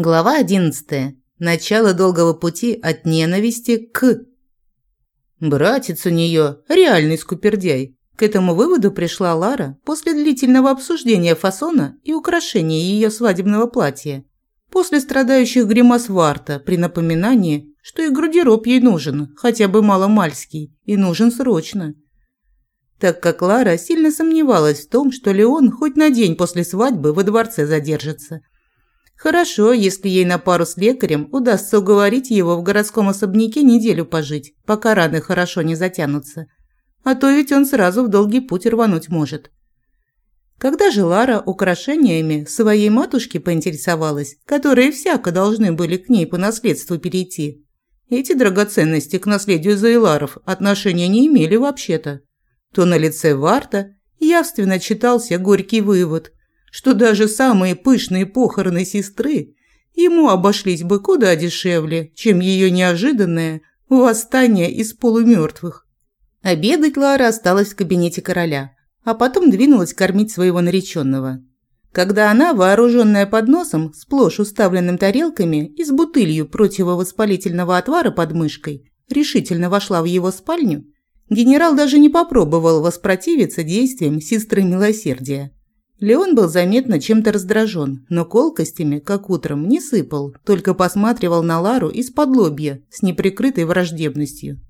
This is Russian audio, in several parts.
Глава 11. Начало долгого пути от ненависти к... Братец у нее реальный скупердяй. К этому выводу пришла Лара после длительного обсуждения фасона и украшения ее свадебного платья. После страдающих гримас Варта при напоминании, что и гардероб ей нужен, хотя бы маломальский, и нужен срочно. Так как Лара сильно сомневалась в том, что Леон хоть на день после свадьбы во дворце задержится – Хорошо, если ей на пару с лекарем удастся уговорить его в городском особняке неделю пожить, пока раны хорошо не затянутся. А то ведь он сразу в долгий путь рвануть может. Когда же Лара украшениями своей матушки поинтересовалась, которые всяко должны были к ней по наследству перейти, эти драгоценности к наследию Зайларов отношения не имели вообще-то, то на лице Варта явственно читался горький вывод – что даже самые пышные похороны сестры ему обошлись бы куда дешевле, чем ее неожиданное восстание из полумертвых. Обедать Лара осталась в кабинете короля, а потом двинулась кормить своего нареченного. Когда она, вооруженная подносом, сплошь уставленным тарелками и с бутылью противовоспалительного отвара под мышкой, решительно вошла в его спальню, генерал даже не попробовал воспротивиться действиям сестры милосердия. Леон был заметно чем-то раздражен, но колкостями, как утром, не сыпал, только посматривал на Лару из-под лобья с неприкрытой враждебностью.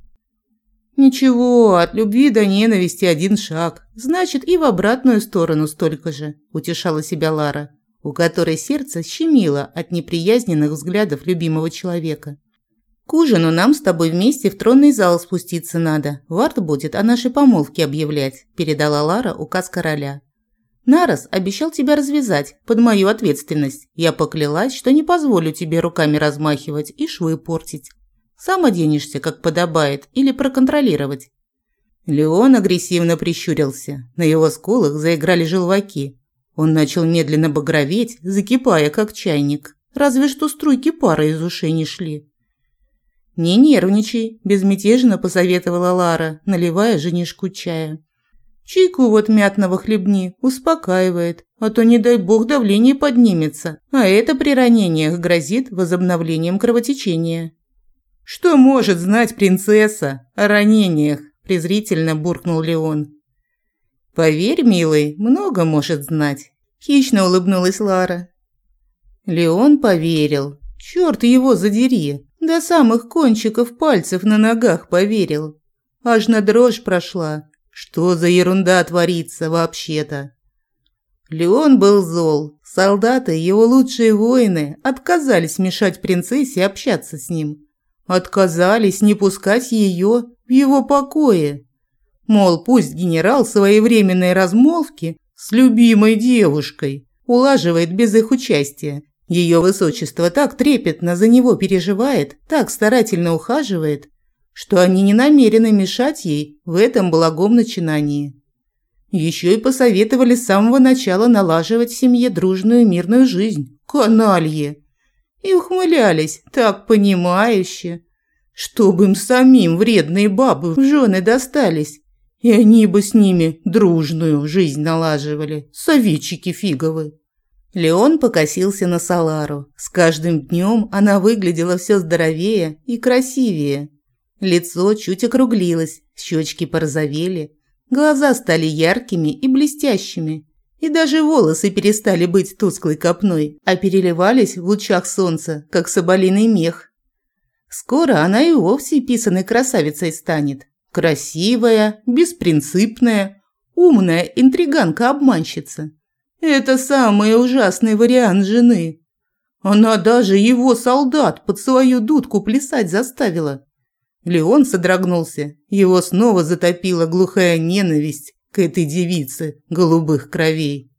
«Ничего, от любви до ненависти один шаг. Значит, и в обратную сторону столько же», – утешала себя Лара, у которой сердце щемило от неприязненных взглядов любимого человека. «К ужину нам с тобой вместе в тронный зал спуститься надо. Варт будет о нашей помолвке объявлять», – передала Лара указ короля. Нарос обещал тебя развязать под мою ответственность. Я поклялась, что не позволю тебе руками размахивать и швы портить. Сам оденешься, как подобает, или проконтролировать». Леон агрессивно прищурился. На его скулах заиграли желваки. Он начал медленно багроветь, закипая, как чайник. Разве что струйки пара из ушей не шли. «Не нервничай», – безмятежно посоветовала Лара, наливая женишку чая. Чайку вот мятного хлебни, успокаивает, а то, не дай бог, давление поднимется, а это при ранениях грозит возобновлением кровотечения. «Что может знать принцесса о ранениях?» – презрительно буркнул Леон. «Поверь, милый, много может знать», – хищно улыбнулась Лара. Леон поверил. Черт его задери, до самых кончиков пальцев на ногах поверил. Аж на дрожь прошла, что за ерунда творится вообще-то? Леон был зол. Солдаты, его лучшие воины, отказались мешать принцессе общаться с ним. Отказались не пускать ее в его покое. Мол, пусть генерал своевременной размолвки с любимой девушкой улаживает без их участия. Ее высочество так трепетно за него переживает, так старательно ухаживает, что они не намерены мешать ей в этом благом начинании. Еще и посоветовали с самого начала налаживать в семье дружную мирную жизнь. Каналье! И ухмылялись так понимающе, чтобы им самим вредные бабы в жены достались, и они бы с ними дружную жизнь налаживали, советчики фиговы. Леон покосился на Салару. С каждым днем она выглядела все здоровее и красивее. Лицо чуть округлилось, щечки порозовели, глаза стали яркими и блестящими. И даже волосы перестали быть тусклой копной, а переливались в лучах солнца, как соболиный мех. Скоро она и вовсе писаной красавицей станет. Красивая, беспринципная, умная интриганка-обманщица. Это самый ужасный вариант жены. Она даже его солдат под свою дудку плясать заставила. Леон содрогнулся. Его снова затопила глухая ненависть к этой девице голубых кровей.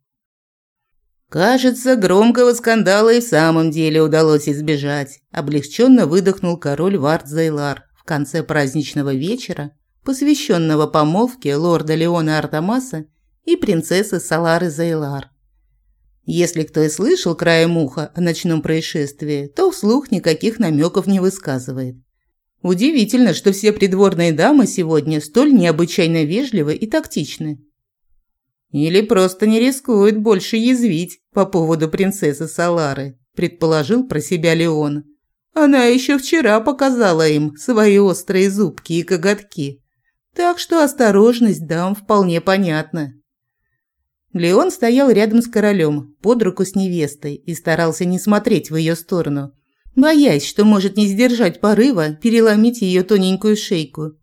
Кажется, громкого скандала и в самом деле удалось избежать. Облегченно выдохнул король Вард Зайлар в конце праздничного вечера, посвященного помолвке лорда Леона Артамаса и принцессы Салары Зайлар. Если кто и слышал краем уха о ночном происшествии, то вслух никаких намеков не высказывает. Удивительно, что все придворные дамы сегодня столь необычайно вежливы и тактичны. Или просто не рискуют больше язвить по поводу принцессы Салары, предположил про себя Леон. Она еще вчера показала им свои острые зубки и коготки. Так что осторожность дам вполне понятна. Леон стоял рядом с королем, под руку с невестой, и старался не смотреть в ее сторону, боясь, что может не сдержать порыва переломить ее тоненькую шейку.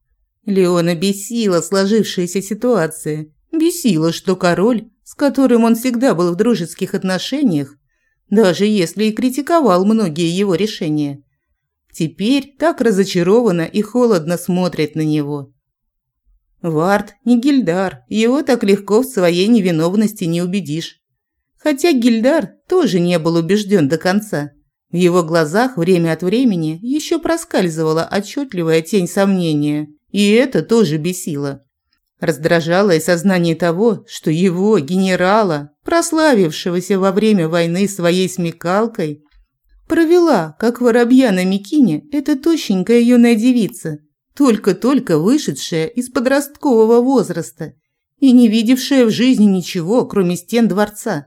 Леона бесила сложившаяся ситуация, бесила, что король, с которым он всегда был в дружеских отношениях, даже если и критиковал многие его решения, теперь так разочарованно и холодно смотрит на него. Вард не Гильдар, его так легко в своей невиновности не убедишь. Хотя Гильдар тоже не был убежден до конца. В его глазах время от времени еще проскальзывала отчетливая тень сомнения, и это тоже бесило. Раздражало и сознание того, что его, генерала, прославившегося во время войны своей смекалкой, провела, как воробья на Микине, эта тощенькая юная девица, только-только вышедшая из подросткового возраста и не видевшая в жизни ничего, кроме стен дворца.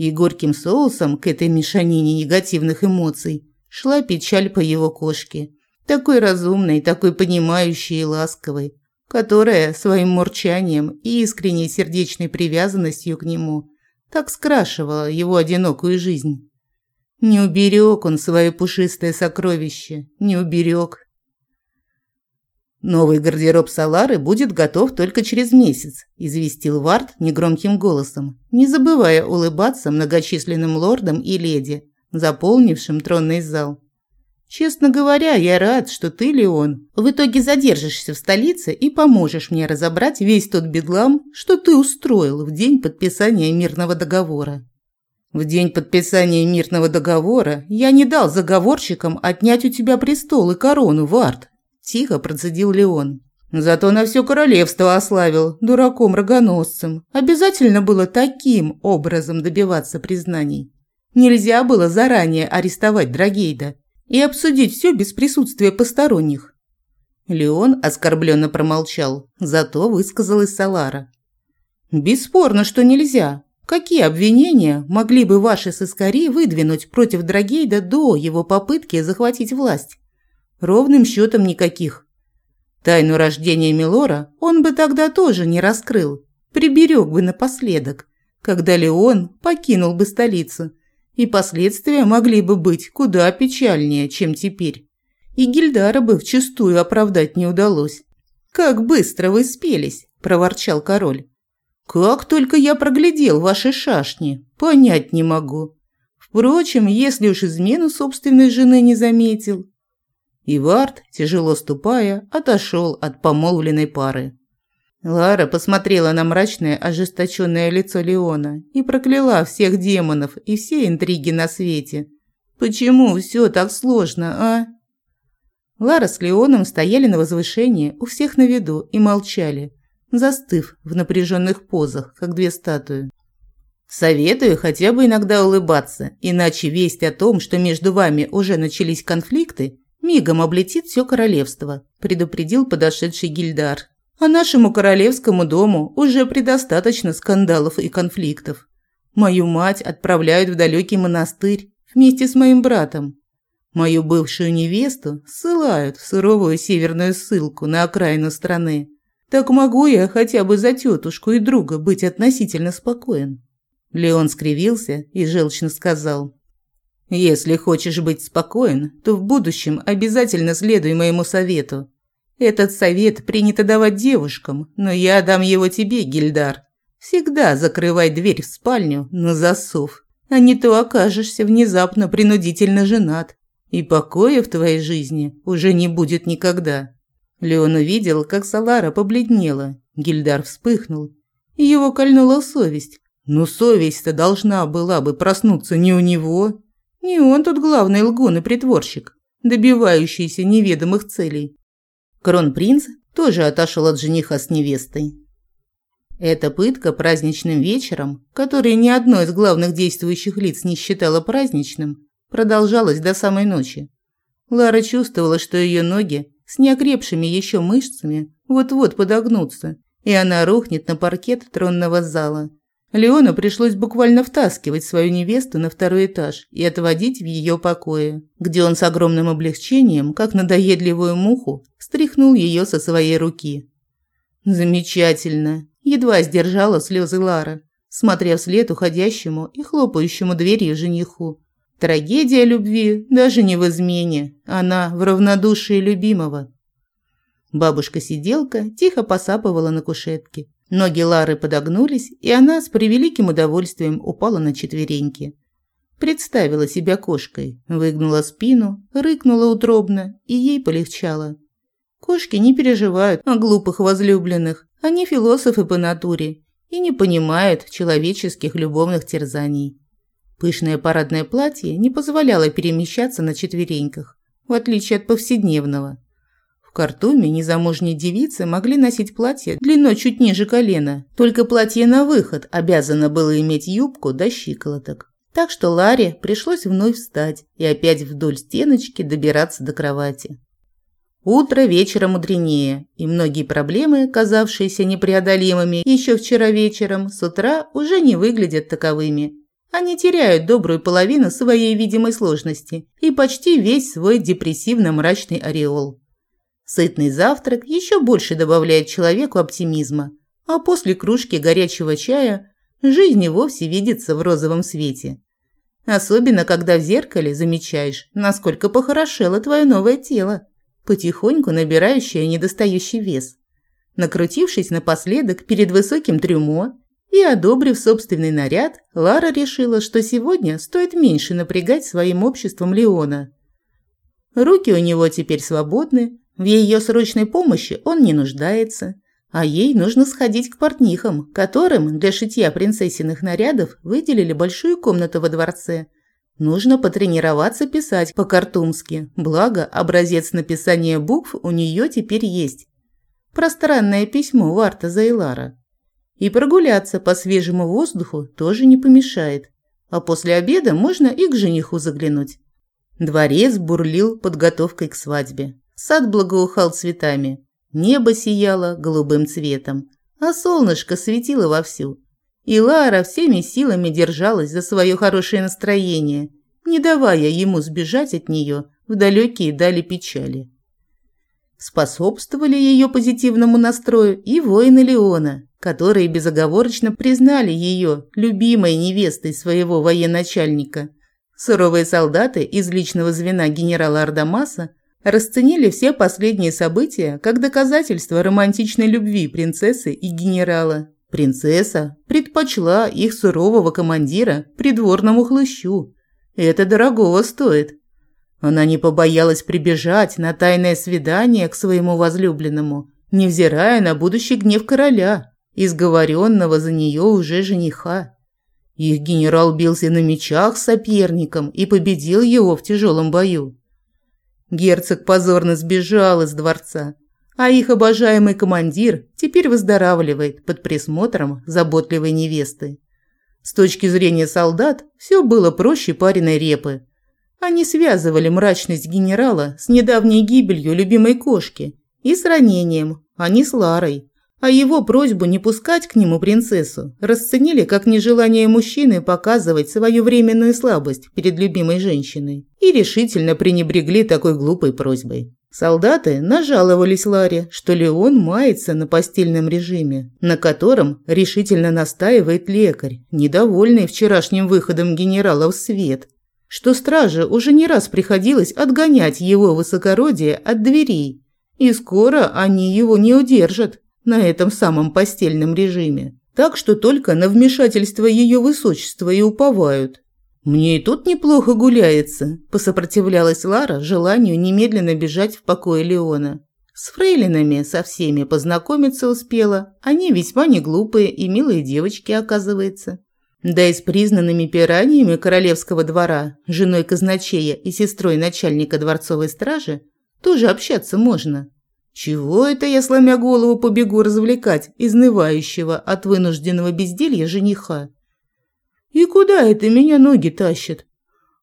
И горьким соусом к этой мешанине негативных эмоций шла печаль по его кошке, такой разумной, такой понимающей и ласковой, которая своим мурчанием и искренней сердечной привязанностью к нему так скрашивала его одинокую жизнь. Не уберег он свое пушистое сокровище, не уберег «Новый гардероб Салары будет готов только через месяц», – известил Вард негромким голосом, не забывая улыбаться многочисленным лордам и леди, заполнившим тронный зал. «Честно говоря, я рад, что ты, Леон, в итоге задержишься в столице и поможешь мне разобрать весь тот бедлам, что ты устроил в день подписания мирного договора». В день подписания мирного договора я не дал заговорщикам отнять у тебя престол и корону, Вард, Тихо процедил Леон. Зато на все королевство ославил, дураком-рогоносцем. Обязательно было таким образом добиваться признаний. Нельзя было заранее арестовать Драгейда и обсудить все без присутствия посторонних. Леон оскорбленно промолчал, зато высказалась Салара. «Бесспорно, что нельзя. Какие обвинения могли бы ваши сыскари выдвинуть против Драгейда до его попытки захватить власть? Ровным счетом никаких. Тайну рождения Милора он бы тогда тоже не раскрыл, приберег бы напоследок, когда Леон покинул бы столицу, и последствия могли бы быть куда печальнее, чем теперь. И Гильдара бы вчистую оправдать не удалось. «Как быстро вы спелись!» – проворчал король. «Как только я проглядел ваши шашни, понять не могу. Впрочем, если уж измену собственной жены не заметил, и Вард, тяжело ступая, отошел от помолвленной пары. Лара посмотрела на мрачное, ожесточенное лицо Леона и прокляла всех демонов и все интриги на свете. «Почему все так сложно, а?» Лара с Леоном стояли на возвышении, у всех на виду, и молчали, застыв в напряженных позах, как две статуи. «Советую хотя бы иногда улыбаться, иначе весть о том, что между вами уже начались конфликты, Мигом облетит все королевство», – предупредил подошедший Гильдар. «А нашему королевскому дому уже предостаточно скандалов и конфликтов. Мою мать отправляют в далекий монастырь вместе с моим братом. Мою бывшую невесту ссылают в суровую северную ссылку на окраину страны. Так могу я хотя бы за тетушку и друга быть относительно спокоен». Леон скривился и желчно сказал – если хочешь быть спокоен, то в будущем обязательно следуй моему совету. Этот совет принято давать девушкам, но я дам его тебе, Гильдар. Всегда закрывай дверь в спальню на засов, а не то окажешься внезапно принудительно женат, и покоя в твоей жизни уже не будет никогда. Леон увидел, как Салара побледнела. Гильдар вспыхнул. Его кольнула совесть. Но совесть-то должна была бы проснуться не у него, не он тут главный лгун и притворщик, добивающийся неведомых целей. Кронпринц тоже отошел от жениха с невестой. Эта пытка праздничным вечером, который ни одно из главных действующих лиц не считало праздничным, продолжалась до самой ночи. Лара чувствовала, что ее ноги с неокрепшими еще мышцами вот-вот подогнутся, и она рухнет на паркет тронного зала. Леону пришлось буквально втаскивать свою невесту на второй этаж и отводить в ее покое, где он с огромным облегчением, как надоедливую муху, стряхнул ее со своей руки. Замечательно. Едва сдержала слезы Лара, смотря вслед уходящему и хлопающему дверью жениху. Трагедия любви даже не в измене, она в равнодушии любимого. Бабушка-сиделка тихо посапывала на кушетке. Ноги Лары подогнулись, и она с превеликим удовольствием упала на четвереньки. Представила себя кошкой, выгнула спину, рыкнула утробно, и ей полегчало. Кошки не переживают о глупых возлюбленных, они философы по натуре и не понимают человеческих любовных терзаний. Пышное парадное платье не позволяло перемещаться на четвереньках, в отличие от повседневного. В Картуме незамужние девицы могли носить платье длиной чуть ниже колена, только платье на выход обязано было иметь юбку до щиколоток. Так что Ларе пришлось вновь встать и опять вдоль стеночки добираться до кровати. Утро вечера мудренее, и многие проблемы, казавшиеся непреодолимыми еще вчера вечером, с утра уже не выглядят таковыми. Они теряют добрую половину своей видимой сложности и почти весь свой депрессивно-мрачный ореол. Сытный завтрак еще больше добавляет человеку оптимизма, а после кружки горячего чая жизнь и вовсе видится в розовом свете. Особенно, когда в зеркале замечаешь, насколько похорошело твое новое тело, потихоньку набирающее недостающий вес. Накрутившись напоследок перед высоким трюмо и одобрив собственный наряд, Лара решила, что сегодня стоит меньше напрягать своим обществом Леона. Руки у него теперь свободны, в ее срочной помощи он не нуждается, а ей нужно сходить к портнихам, которым для шитья принцессиных нарядов выделили большую комнату во дворце. Нужно потренироваться писать по-картумски, благо образец написания букв у нее теперь есть. Пространное письмо Варта Зайлара. И прогуляться по свежему воздуху тоже не помешает. А после обеда можно и к жениху заглянуть. Дворец бурлил подготовкой к свадьбе. Сад благоухал цветами, небо сияло голубым цветом, а солнышко светило вовсю. И Лара всеми силами держалась за свое хорошее настроение, не давая ему сбежать от нее в далекие дали печали. Способствовали ее позитивному настрою и воины Леона, которые безоговорочно признали ее любимой невестой своего военачальника. Суровые солдаты из личного звена генерала Ардамаса расценили все последние события как доказательство романтичной любви принцессы и генерала. Принцесса предпочла их сурового командира придворному хлыщу. Это дорогого стоит. Она не побоялась прибежать на тайное свидание к своему возлюбленному, невзирая на будущий гнев короля, изговоренного за нее уже жениха. Их генерал бился на мечах с соперником и победил его в тяжелом бою. Герцог позорно сбежал из дворца, а их обожаемый командир теперь выздоравливает под присмотром заботливой невесты. С точки зрения солдат все было проще пареной репы. Они связывали мрачность генерала с недавней гибелью любимой кошки и с ранением, а не с Ларой а его просьбу не пускать к нему принцессу расценили как нежелание мужчины показывать свою временную слабость перед любимой женщиной и решительно пренебрегли такой глупой просьбой. Солдаты нажаловались Ларе, что Леон мается на постельном режиме, на котором решительно настаивает лекарь, недовольный вчерашним выходом генерала в свет, что страже уже не раз приходилось отгонять его высокородие от дверей, и скоро они его не удержат на этом самом постельном режиме. Так что только на вмешательство ее высочества и уповают. «Мне и тут неплохо гуляется», – посопротивлялась Лара желанию немедленно бежать в покое Леона. С фрейлинами со всеми познакомиться успела, они весьма не глупые и милые девочки, оказывается. Да и с признанными пираниями королевского двора, женой казначея и сестрой начальника дворцовой стражи, тоже общаться можно. Чего это я, сломя голову, побегу развлекать изнывающего от вынужденного безделья жениха? И куда это меня ноги тащат?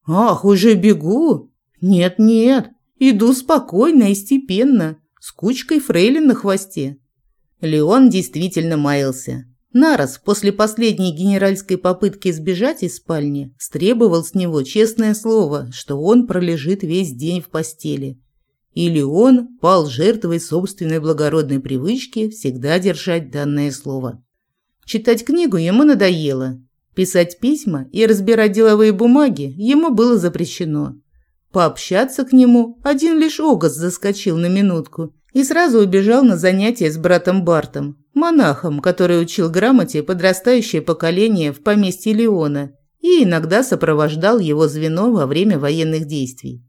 Ах, уже бегу? Нет-нет, иду спокойно и степенно, с кучкой фрейлин на хвосте. Леон действительно маялся. Нарос после последней генеральской попытки сбежать из спальни стребовал с него честное слово, что он пролежит весь день в постели. Или он пал жертвой собственной благородной привычки всегда держать данное слово. Читать книгу ему надоело. Писать письма и разбирать деловые бумаги ему было запрещено. Пообщаться к нему один лишь Огас заскочил на минутку и сразу убежал на занятия с братом Бартом, монахом, который учил грамоте подрастающее поколение в поместье Леона и иногда сопровождал его звено во время военных действий.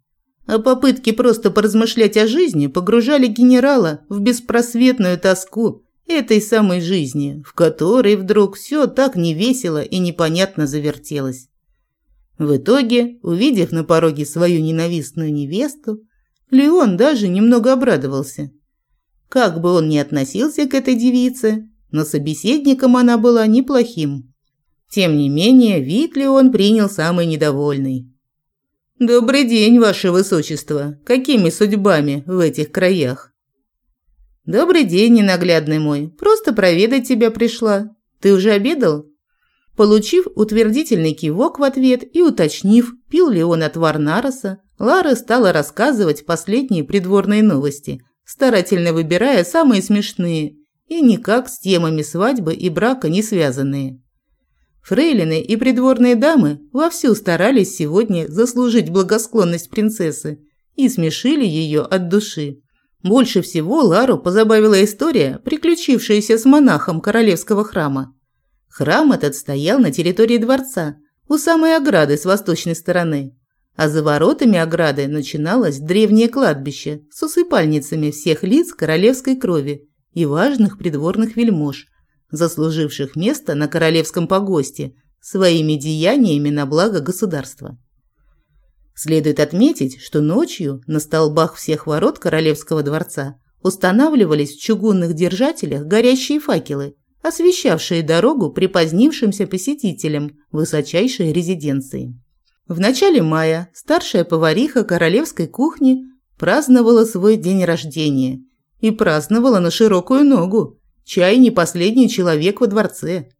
А попытки просто поразмышлять о жизни погружали генерала в беспросветную тоску этой самой жизни, в которой вдруг все так невесело и непонятно завертелось. В итоге, увидев на пороге свою ненавистную невесту, Леон даже немного обрадовался. Как бы он ни относился к этой девице, но собеседником она была неплохим. Тем не менее, вид Леон принял самый недовольный. «Добрый день, ваше высочество. Какими судьбами в этих краях?» «Добрый день, ненаглядный мой. Просто проведать тебя пришла. Ты уже обедал?» Получив утвердительный кивок в ответ и уточнив, пил ли он отвар нароса, Лара стала рассказывать последние придворные новости, старательно выбирая самые смешные и никак с темами свадьбы и брака не связанные. Фрейлины и придворные дамы вовсю старались сегодня заслужить благосклонность принцессы и смешили ее от души. Больше всего Лару позабавила история, приключившаяся с монахом королевского храма. Храм этот стоял на территории дворца, у самой ограды с восточной стороны, а за воротами ограды начиналось древнее кладбище с усыпальницами всех лиц королевской крови и важных придворных вельмож, заслуживших место на королевском погосте своими деяниями на благо государства. Следует отметить, что ночью на столбах всех ворот королевского дворца устанавливались в чугунных держателях горящие факелы, освещавшие дорогу припозднившимся посетителям высочайшей резиденции. В начале мая старшая повариха королевской кухни праздновала свой день рождения и праздновала на широкую ногу, чай не последний человек во дворце.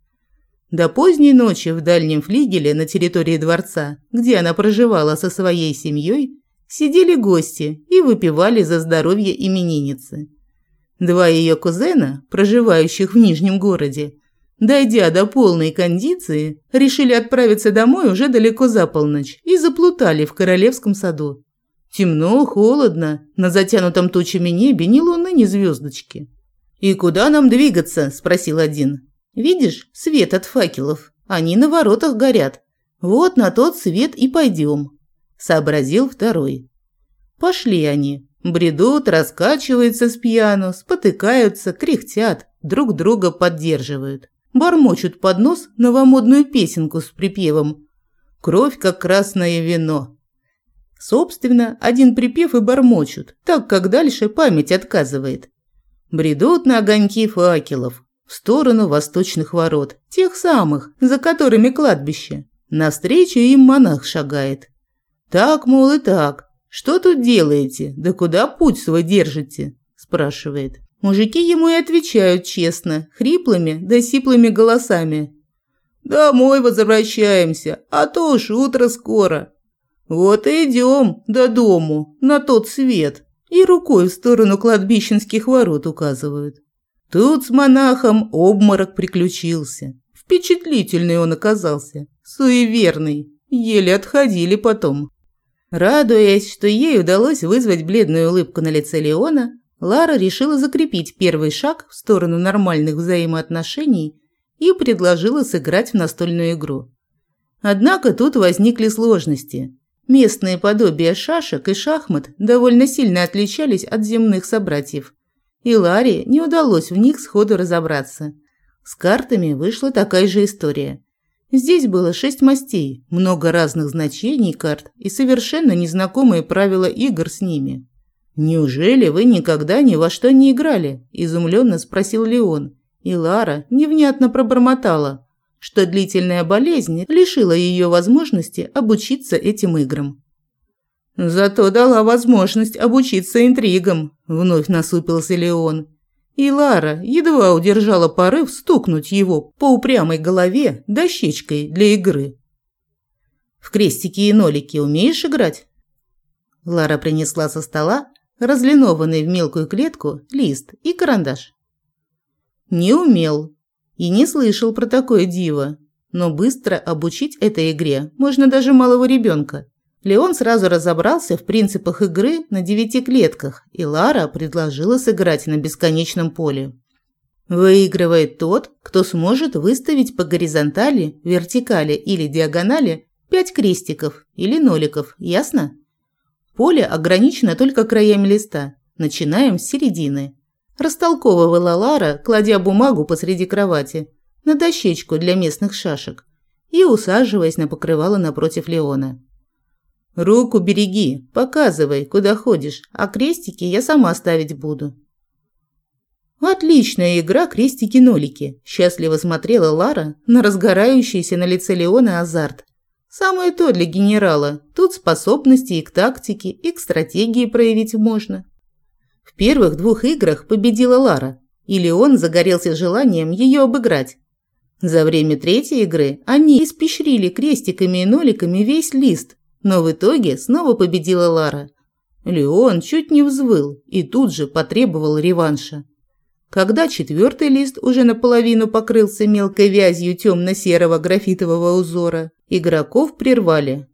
До поздней ночи в дальнем флигеле на территории дворца, где она проживала со своей семьей, сидели гости и выпивали за здоровье именинницы. Два ее кузена, проживающих в Нижнем городе, дойдя до полной кондиции, решили отправиться домой уже далеко за полночь и заплутали в королевском саду. Темно, холодно, на затянутом тучами небе ни луны, ни звездочки. «И куда нам двигаться?» – спросил один. Видишь, свет от факелов. Они на воротах горят. Вот на тот свет и пойдем», – сообразил второй. Пошли они. Бредут, раскачиваются с пьяну, спотыкаются, кряхтят, друг друга поддерживают. Бормочут под нос новомодную песенку с припевом «Кровь, как красное вино». Собственно, один припев и бормочут, так как дальше память отказывает. Бредут на огоньки факелов, в сторону восточных ворот, тех самых, за которыми кладбище. Навстречу им монах шагает. «Так, мол, и так. Что тут делаете? Да куда путь свой держите?» – спрашивает. Мужики ему и отвечают честно, хриплыми да сиплыми голосами. «Домой возвращаемся, а то уж утро скоро. Вот и идем до дому, на тот свет». И рукой в сторону кладбищенских ворот указывают. Тут с монахом обморок приключился. Впечатлительный он оказался, суеверный, еле отходили потом. Радуясь, что ей удалось вызвать бледную улыбку на лице Леона, Лара решила закрепить первый шаг в сторону нормальных взаимоотношений и предложила сыграть в настольную игру. Однако тут возникли сложности. Местные подобия шашек и шахмат довольно сильно отличались от земных собратьев и Ларе не удалось в них сходу разобраться. С картами вышла такая же история. Здесь было шесть мастей, много разных значений карт и совершенно незнакомые правила игр с ними. «Неужели вы никогда ни во что не играли?» – изумленно спросил Леон. И Лара невнятно пробормотала, что длительная болезнь лишила ее возможности обучиться этим играм. Зато дала возможность обучиться интригам, вновь насупился Леон. и Лара едва удержала порыв стукнуть его по упрямой голове дощечкой для игры. «В крестики и нолики умеешь играть?» Лара принесла со стола разлинованный в мелкую клетку лист и карандаш. Не умел и не слышал про такое диво, но быстро обучить этой игре можно даже малого ребенка. Леон сразу разобрался в принципах игры на девяти клетках, и Лара предложила сыграть на бесконечном поле. Выигрывает тот, кто сможет выставить по горизонтали, вертикали или диагонали пять крестиков или ноликов, ясно? Поле ограничено только краями листа. Начинаем с середины. Растолковывала Лара, кладя бумагу посреди кровати, на дощечку для местных шашек и усаживаясь на покрывало напротив Леона. Руку береги, показывай, куда ходишь, а крестики я сама ставить буду. Отличная игра крестики-нолики, счастливо смотрела Лара на разгорающийся на лице Леона азарт. Самое то для генерала. Тут способности и к тактике, и к стратегии проявить можно. В первых двух играх победила Лара, и Леон загорелся желанием ее обыграть. За время третьей игры они испещрили крестиками и ноликами весь лист, но в итоге снова победила Лара. Леон чуть не взвыл и тут же потребовал реванша. Когда четвертый лист уже наполовину покрылся мелкой вязью темно-серого графитового узора, игроков прервали.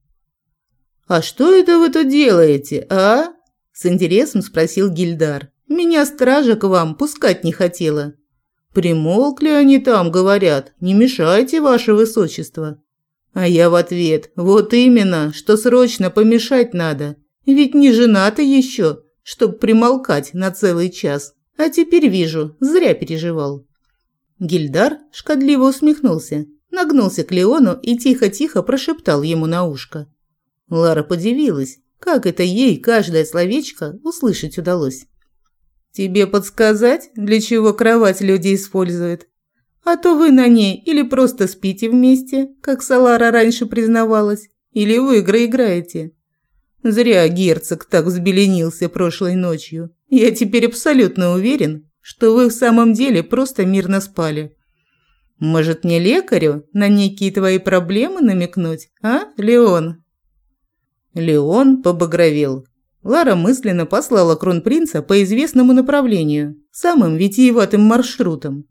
«А что это вы тут делаете, а?» – с интересом спросил Гильдар. «Меня стража к вам пускать не хотела». «Примолкли они там, говорят, не мешайте, ваше высочество». А я в ответ, вот именно, что срочно помешать надо. Ведь не женаты еще, чтоб примолкать на целый час. А теперь вижу, зря переживал. Гильдар шкодливо усмехнулся, нагнулся к Леону и тихо-тихо прошептал ему на ушко. Лара подивилась, как это ей каждое словечко услышать удалось. «Тебе подсказать, для чего кровать люди используют?» А то вы на ней или просто спите вместе, как Салара раньше признавалась, или в игры играете. Зря герцог так взбеленился прошлой ночью. Я теперь абсолютно уверен, что вы в самом деле просто мирно спали. Может, не лекарю на некие твои проблемы намекнуть, а, Леон?» Леон побагровел. Лара мысленно послала кронпринца по известному направлению, самым витиеватым маршрутом.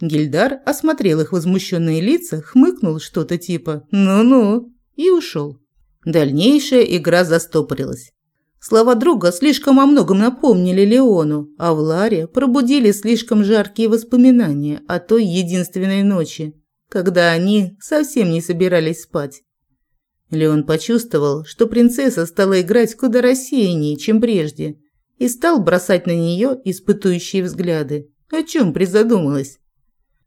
Гильдар осмотрел их возмущенные лица, хмыкнул что-то типа «ну-ну» и ушел. Дальнейшая игра застопорилась. Слова друга слишком о многом напомнили Леону, а в Ларе пробудили слишком жаркие воспоминания о той единственной ночи, когда они совсем не собирались спать. Леон почувствовал, что принцесса стала играть куда рассеяннее, чем прежде, и стал бросать на нее испытующие взгляды. О чем призадумалась?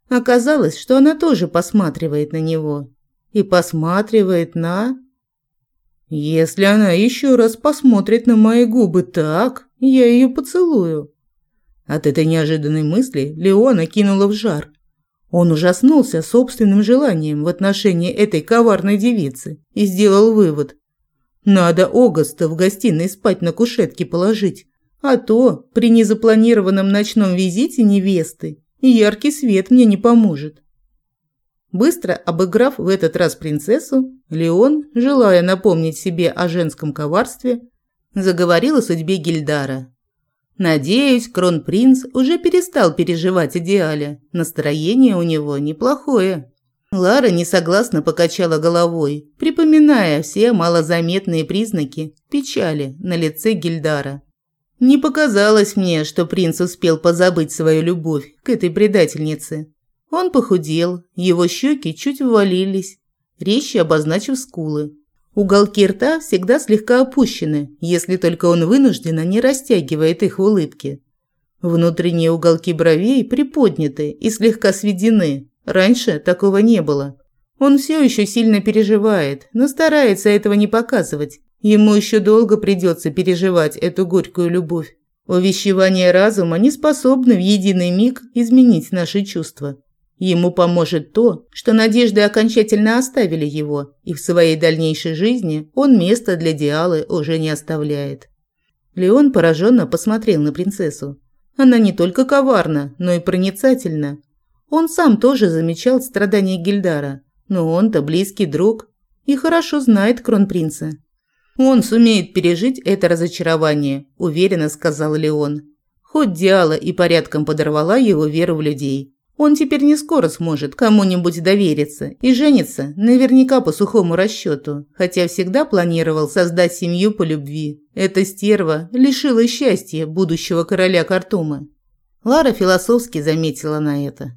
Оказалось, что она тоже посматривает на него. И посматривает на... Если она еще раз посмотрит на мои губы так, я ее поцелую. От этой неожиданной мысли Леона кинула в жар. Он ужаснулся собственным желанием в отношении этой коварной девицы и сделал вывод. Надо Огаста в гостиной спать на кушетке положить, а то при незапланированном ночном визите невесты и яркий свет мне не поможет. Быстро обыграв в этот раз принцессу, Леон, желая напомнить себе о женском коварстве, заговорил о судьбе Гильдара. Надеюсь, кронпринц уже перестал переживать идеале. Настроение у него неплохое. Лара несогласно покачала головой, припоминая все малозаметные признаки печали на лице Гильдара. Не показалось мне, что принц успел позабыть свою любовь к этой предательнице. Он похудел, его щеки чуть ввалились, резче обозначив скулы. Уголки рта всегда слегка опущены, если только он вынужденно не растягивает их в улыбке. Внутренние уголки бровей приподняты и слегка сведены. Раньше такого не было. Он все еще сильно переживает, но старается этого не показывать, Ему еще долго придется переживать эту горькую любовь. Увещевание разума не способны в единый миг изменить наши чувства. Ему поможет то, что надежды окончательно оставили его, и в своей дальнейшей жизни он места для Диалы уже не оставляет. Леон пораженно посмотрел на принцессу. Она не только коварна, но и проницательна. Он сам тоже замечал страдания Гильдара, но он-то близкий друг и хорошо знает кронпринца. Он сумеет пережить это разочарование, уверенно сказал Леон. Хоть Диала и порядком подорвала его веру в людей. Он теперь не скоро сможет кому-нибудь довериться и женится наверняка по сухому расчету, хотя всегда планировал создать семью по любви. Эта стерва лишила счастья будущего короля Картума. Лара философски заметила на это.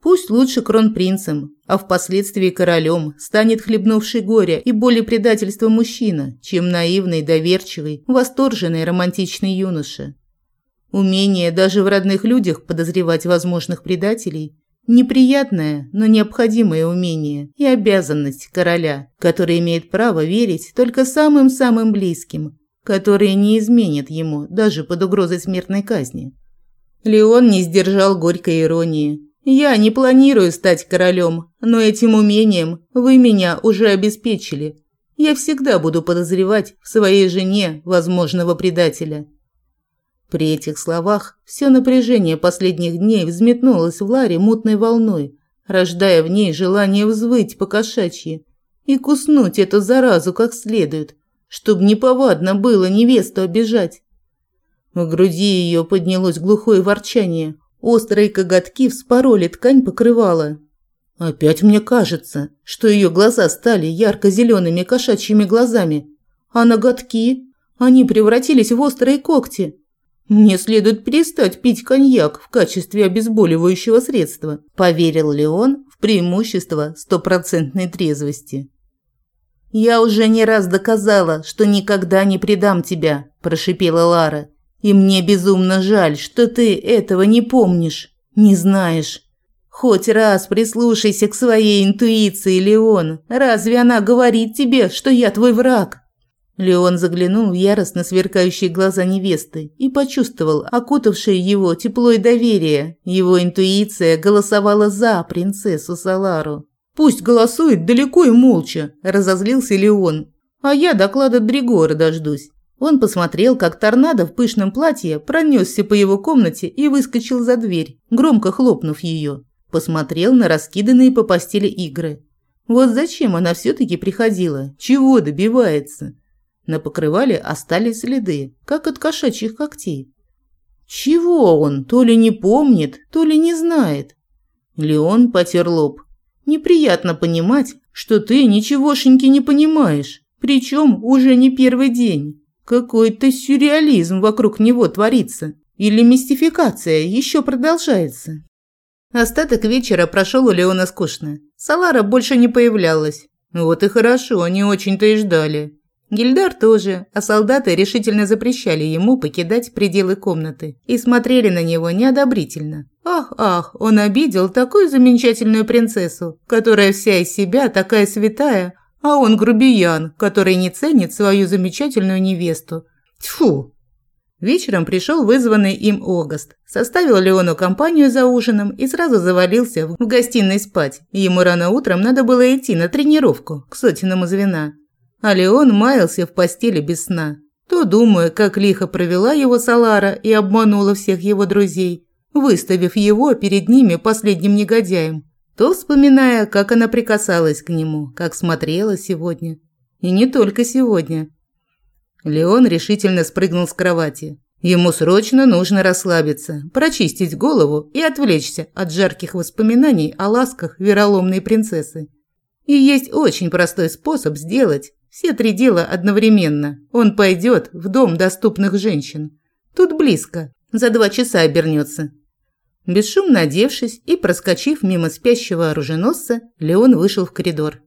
Пусть лучше кронпринцем, а впоследствии королем станет хлебнувший горя и боли предательства мужчина, чем наивный, доверчивый, восторженный романтичный юноша. Умение даже в родных людях подозревать возможных предателей – неприятное, но необходимое умение и обязанность короля, который имеет право верить только самым-самым близким, которые не изменят ему даже под угрозой смертной казни. Леон не сдержал горькой иронии. «Я не планирую стать королем, но этим умением вы меня уже обеспечили. Я всегда буду подозревать в своей жене возможного предателя». При этих словах все напряжение последних дней взметнулось в Ларе мутной волной, рождая в ней желание взвыть по-кошачьи и куснуть эту заразу как следует, чтобы неповадно было невесту обижать. В груди ее поднялось глухое ворчание. Острые коготки вспороли ткань покрывала. Опять мне кажется, что ее глаза стали ярко-зелеными кошачьими глазами, а ноготки, они превратились в острые когти. Мне следует перестать пить коньяк в качестве обезболивающего средства, поверил ли он в преимущество стопроцентной трезвости. Я уже не раз доказала, что никогда не предам тебя, прошипела Лара. И мне безумно жаль, что ты этого не помнишь, не знаешь. Хоть раз прислушайся к своей интуиции, Леон. Разве она говорит тебе, что я твой враг? Леон заглянул в яростно сверкающие глаза невесты и почувствовал окутавшее его тепло и доверие. Его интуиция голосовала за принцессу Салару. «Пусть голосует далеко и молча», – разозлился Леон. «А я доклада Дригора дождусь». Он посмотрел, как торнадо в пышном платье пронесся по его комнате и выскочил за дверь, громко хлопнув ее. Посмотрел на раскиданные по постели игры. Вот зачем она все-таки приходила? Чего добивается? На покрывале остались следы, как от кошачьих когтей. Чего он то ли не помнит, то ли не знает? Леон потер лоб. Неприятно понимать, что ты ничегошеньки не понимаешь, причем уже не первый день. Какой-то сюрреализм вокруг него творится. Или мистификация еще продолжается. Остаток вечера прошел у Леона скучно. Салара больше не появлялась. Вот и хорошо, они очень-то и ждали. Гильдар тоже, а солдаты решительно запрещали ему покидать пределы комнаты и смотрели на него неодобрительно. Ах, ах, он обидел такую замечательную принцессу, которая вся из себя такая святая, а он грубиян, который не ценит свою замечательную невесту. Тьфу! Вечером пришел вызванный им Огаст, составил Леону компанию за ужином и сразу завалился в гостиной спать. Ему рано утром надо было идти на тренировку к сотенному звена. А Леон маялся в постели без сна. То думая, как лихо провела его Салара и обманула всех его друзей, выставив его перед ними последним негодяем, то вспоминая, как она прикасалась к нему, как смотрела сегодня. И не только сегодня. Леон решительно спрыгнул с кровати. Ему срочно нужно расслабиться, прочистить голову и отвлечься от жарких воспоминаний о ласках вероломной принцессы. И есть очень простой способ сделать все три дела одновременно. Он пойдет в дом доступных женщин. Тут близко. За два часа обернется. Бесшумно одевшись и проскочив мимо спящего оруженосца, Леон вышел в коридор.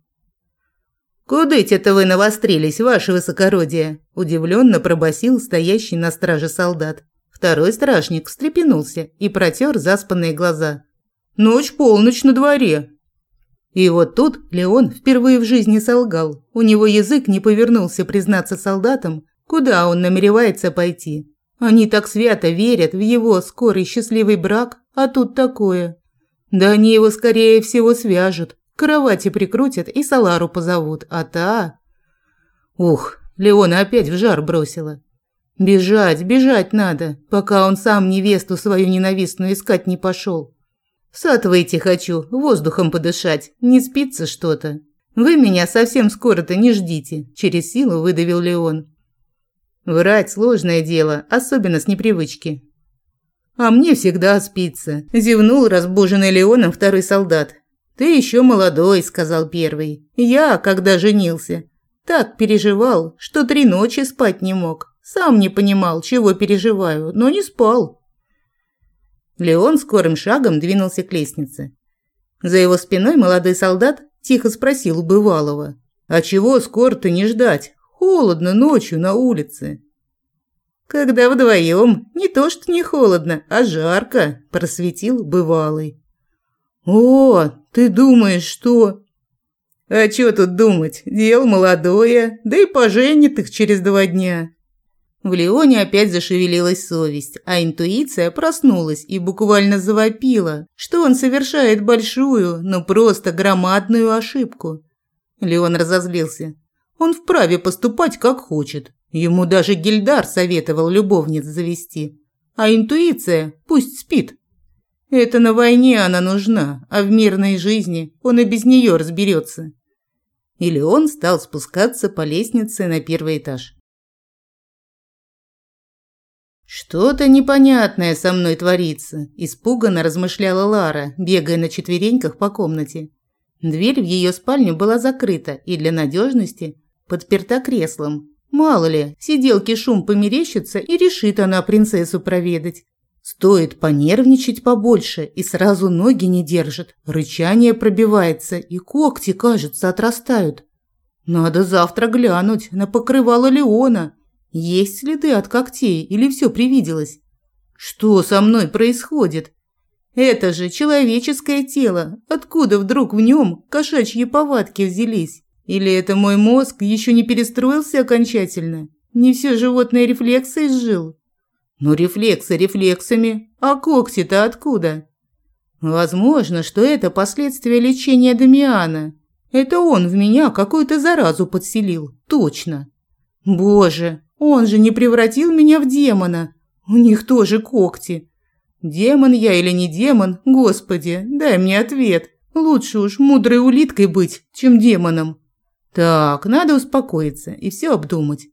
«Куда это вы навострились, ваше высокородие?» – удивленно пробасил стоящий на страже солдат. Второй стражник встрепенулся и протер заспанные глаза. «Ночь полночь на дворе. И вот тут Леон впервые в жизни солгал. У него язык не повернулся признаться солдатам, куда он намеревается пойти. Они так свято верят в его скорый счастливый брак, а тут такое. Да они его скорее всего свяжут, кровати прикрутят и Салару позовут, а та... Ух, Леона опять в жар бросила. Бежать, бежать надо, пока он сам невесту свою ненавистную искать не пошел. В сад выйти хочу, воздухом подышать, не спится что-то. Вы меня совсем скоро-то не ждите, через силу выдавил Леон. Врать сложное дело, особенно с непривычки. А мне всегда спится, зевнул разбуженный Леоном второй солдат. Ты еще молодой, сказал первый. Я, когда женился, так переживал, что три ночи спать не мог. Сам не понимал, чего переживаю, но не спал. Леон скорым шагом двинулся к лестнице. За его спиной молодой солдат тихо спросил у бывалого: "А чего скоро-то не ждать? Холодно ночью на улице". Когда вдвоем, не то что не холодно, а жарко, просветил бывалый. О, ты думаешь, что А что тут думать? Дело молодое, да и поженит их через два дня. В Леоне опять зашевелилась совесть, а интуиция проснулась и буквально завопила, что он совершает большую, но просто громадную ошибку. Леон разозлился. Он вправе поступать как хочет. Ему даже Гильдар советовал любовниц завести. А интуиция пусть спит. Это на войне она нужна, а в мирной жизни он и без нее разберется. И Леон стал спускаться по лестнице на первый этаж. «Что-то непонятное со мной творится», – испуганно размышляла Лара, бегая на четвереньках по комнате. Дверь в ее спальню была закрыта и для надежности подперта креслом. Мало ли, сиделки шум померещится и решит она принцессу проведать. Стоит понервничать побольше, и сразу ноги не держит, рычание пробивается, и когти, кажется, отрастают. Надо завтра глянуть на покрывало Леона, есть следы от когтей или все привиделось? Что со мной происходит? Это же человеческое тело. Откуда вдруг в нем кошачьи повадки взялись? Или это мой мозг еще не перестроился окончательно? Не все животные рефлексы изжил? Ну, рефлексы рефлексами, а когти-то откуда? Возможно, что это последствия лечения Дамиана. Это он в меня какую-то заразу подселил, точно. Боже, он же не превратил меня в демона. У них тоже когти. Демон я или не демон, господи, дай мне ответ. Лучше уж мудрой улиткой быть, чем демоном. Так, надо успокоиться и все обдумать.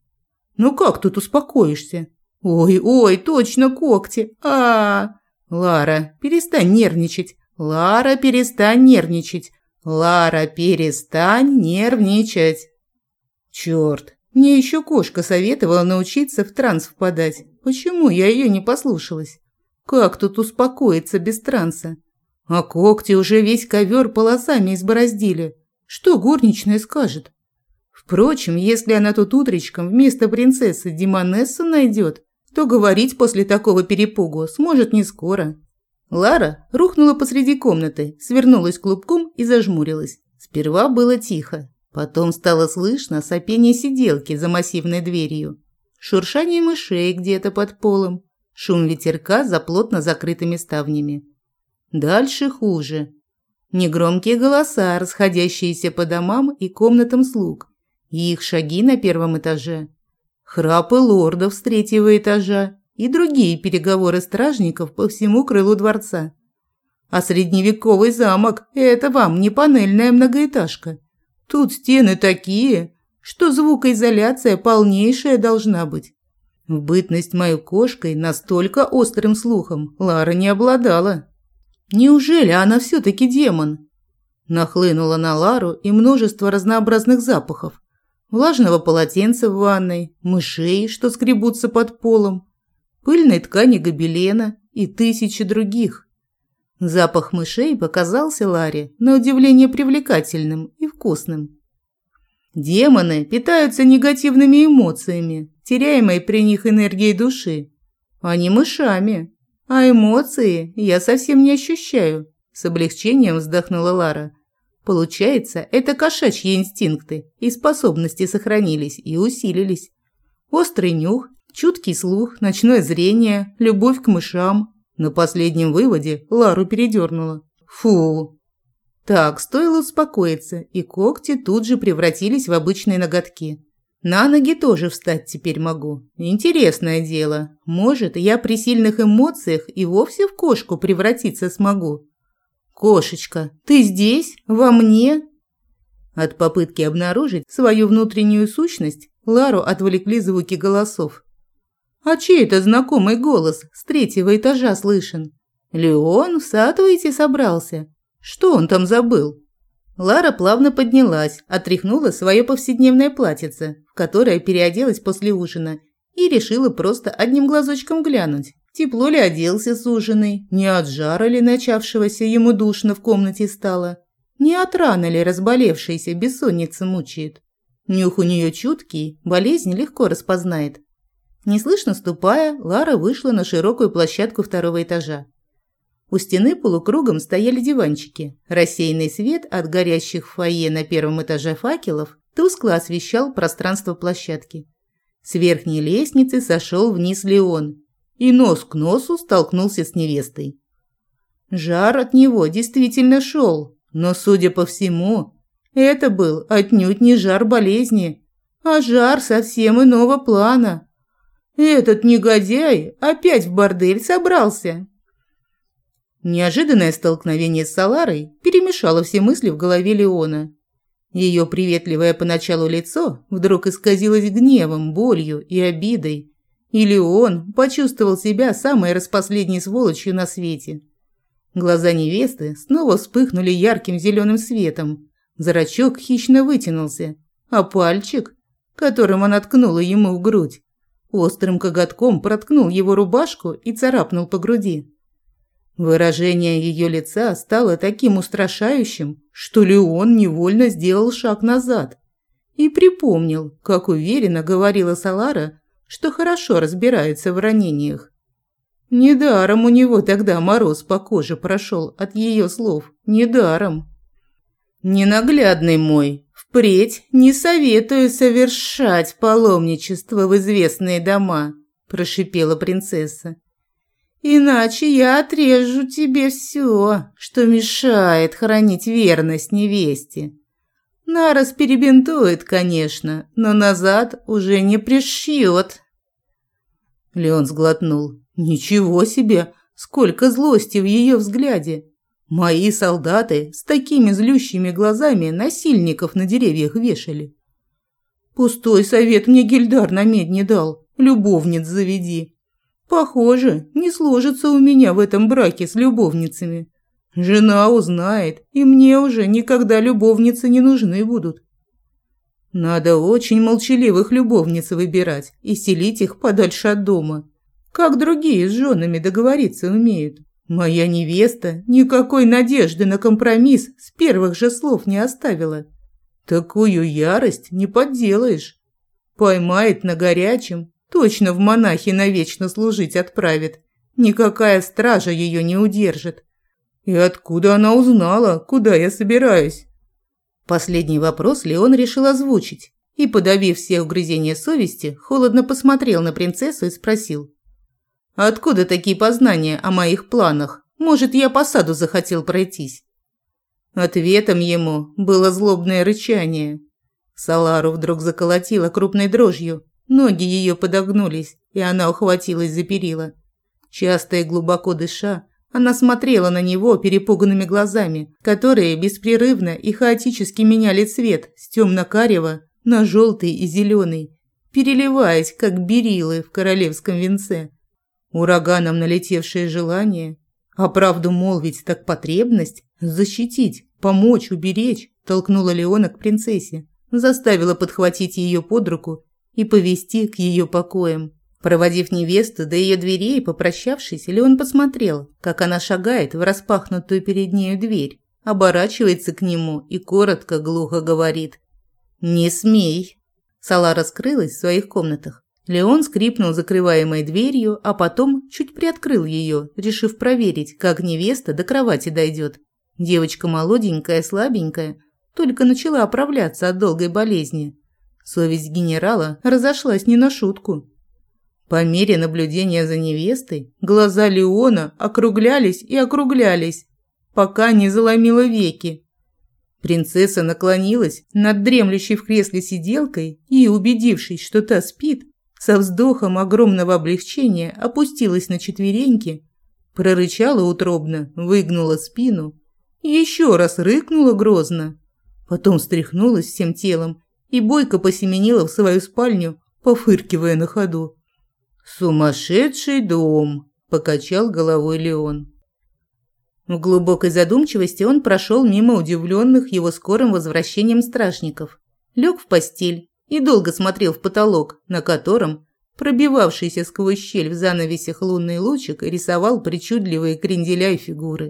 Ну как тут успокоишься? Ой, ой, точно когти. А, -а, -а. Лара, перестань нервничать. Лара, перестань нервничать. Лара, перестань нервничать. Черт, мне еще кошка советовала научиться в транс впадать. Почему я ее не послушалась? Как тут успокоиться без транса? А когти уже весь ковер полосами избороздили. Что горничная скажет? Впрочем, если она тут утречком вместо принцессы Димонессу найдет, то говорить после такого перепугу сможет не скоро. Лара рухнула посреди комнаты, свернулась клубком и зажмурилась. Сперва было тихо, Потом стало слышно сопение сиделки за массивной дверью, шуршание мышей где-то под полом, шум ветерка за плотно закрытыми ставнями. Дальше хуже. Негромкие голоса, расходящиеся по домам и комнатам слуг, и их шаги на первом этаже. Храпы лордов с третьего этажа и другие переговоры стражников по всему крылу дворца. А средневековый замок – это вам не панельная многоэтажка. Тут стены такие, что звукоизоляция полнейшая должна быть. В бытность мою кошкой настолько острым слухом Лара не обладала. Неужели она все-таки демон? Нахлынула на Лару и множество разнообразных запахов. Влажного полотенца в ванной, мышей, что скребутся под полом, пыльной ткани гобелена и тысячи других. Запах мышей показался Ларе на удивление привлекательным вкусным. Демоны питаются негативными эмоциями, теряемой при них энергией души, а не мышами. А эмоции я совсем не ощущаю, с облегчением вздохнула Лара. Получается, это кошачьи инстинкты и способности сохранились и усилились. Острый нюх, чуткий слух, ночное зрение, любовь к мышам, на последнем выводе Лару передернуло. Фу. Так, стоило успокоиться, и когти тут же превратились в обычные ноготки. На ноги тоже встать теперь могу. Интересное дело. Может, я при сильных эмоциях и вовсе в кошку превратиться смогу. Кошечка, ты здесь? Во мне? От попытки обнаружить свою внутреннюю сущность Лару отвлекли звуки голосов. А чей это знакомый голос с третьего этажа слышен? Леон в выйти собрался. Что он там забыл? Лара плавно поднялась, отряхнула свое повседневное платьице, в которое переоделась после ужина, и решила просто одним глазочком глянуть. Тепло ли оделся суженый, не от жара ли начавшегося ему душно в комнате стало, не от раны ли разболевшейся бессонница мучает. Нюх у нее чуткий, болезнь легко распознает. Неслышно ступая, Лара вышла на широкую площадку второго этажа. У стены полукругом стояли диванчики. Рассеянный свет от горящих в фойе на первом этаже факелов тускло освещал пространство площадки. С верхней лестницы сошел вниз Леон и нос к носу столкнулся с невестой. Жар от него действительно шел, но, судя по всему, это был отнюдь не жар болезни, а жар совсем иного плана. Этот негодяй опять в бордель собрался. Неожиданное столкновение с Саларой перемешало все мысли в голове Леона. Ее приветливое поначалу лицо вдруг исказилось гневом, болью и обидой, и Леон почувствовал себя самой распоследней сволочью на свете. Глаза невесты снова вспыхнули ярким зеленым светом, зрачок хищно вытянулся, а пальчик, которым она ткнула ему в грудь, острым коготком проткнул его рубашку и царапнул по груди. Выражение ее лица стало таким устрашающим, что Леон невольно сделал шаг назад и припомнил, как уверенно говорила Салара, что хорошо разбирается в ранениях. Недаром у него тогда мороз по коже прошел от ее слов. Недаром. Ненаглядный мой, впредь не советую совершать паломничество в известные дома, прошипела принцесса. Иначе я отрежу тебе все, что мешает хранить верность невесте. Нарос перебинтует, конечно, но назад уже не пришьет. Леон сглотнул. Ничего себе, сколько злости в ее взгляде. Мои солдаты с такими злющими глазами насильников на деревьях вешали. Пустой совет мне Гильдар на медь не дал. Любовниц заведи. Похоже, не сложится у меня в этом браке с любовницами. Жена узнает, и мне уже никогда любовницы не нужны будут. Надо очень молчаливых любовниц выбирать и селить их подальше от дома. Как другие с женами договориться умеют. Моя невеста никакой надежды на компромисс с первых же слов не оставила. Такую ярость не подделаешь. Поймает на горячем Точно в монахи навечно служить отправит. Никакая стража ее не удержит. И откуда она узнала, куда я собираюсь? Последний вопрос Леон решил озвучить и, подавив все угрызения совести, холодно посмотрел на принцессу и спросил. «Откуда такие познания о моих планах? Может, я по саду захотел пройтись?» Ответом ему было злобное рычание. Салару вдруг заколотило крупной дрожью, Ноги ее подогнулись, и она ухватилась за перила. Часто и глубоко дыша, она смотрела на него перепуганными глазами, которые беспрерывно и хаотически меняли цвет с темно-карего на желтый и зеленый, переливаясь, как берилы в королевском венце. Ураганом налетевшее желание, а правду молвить так потребность, защитить, помочь, уберечь, толкнула Леона к принцессе, заставила подхватить ее под руку и повести к ее покоям. Проводив невесту до ее дверей попрощавшись, Леон посмотрел, как она шагает в распахнутую перед нею дверь, оборачивается к нему и коротко, глухо говорит «Не смей». Сала раскрылась в своих комнатах. Леон скрипнул закрываемой дверью, а потом чуть приоткрыл ее, решив проверить, как невеста до кровати дойдет. Девочка молоденькая, слабенькая, только начала оправляться от долгой болезни. Совесть генерала разошлась не на шутку. По мере наблюдения за невестой, глаза Леона округлялись и округлялись, пока не заломило веки. Принцесса наклонилась над дремлющей в кресле сиделкой и, убедившись, что та спит, со вздохом огромного облегчения опустилась на четвереньки, прорычала утробно, выгнула спину, еще раз рыкнула грозно, потом встряхнулась всем телом и бойко посеменила в свою спальню, пофыркивая на ходу. «Сумасшедший дом!» – покачал головой Леон. В глубокой задумчивости он прошел мимо удивленных его скорым возвращением стражников, лег в постель и долго смотрел в потолок, на котором, пробивавшийся сквозь щель в занавесях лунный лучик, рисовал причудливые кренделя и фигуры.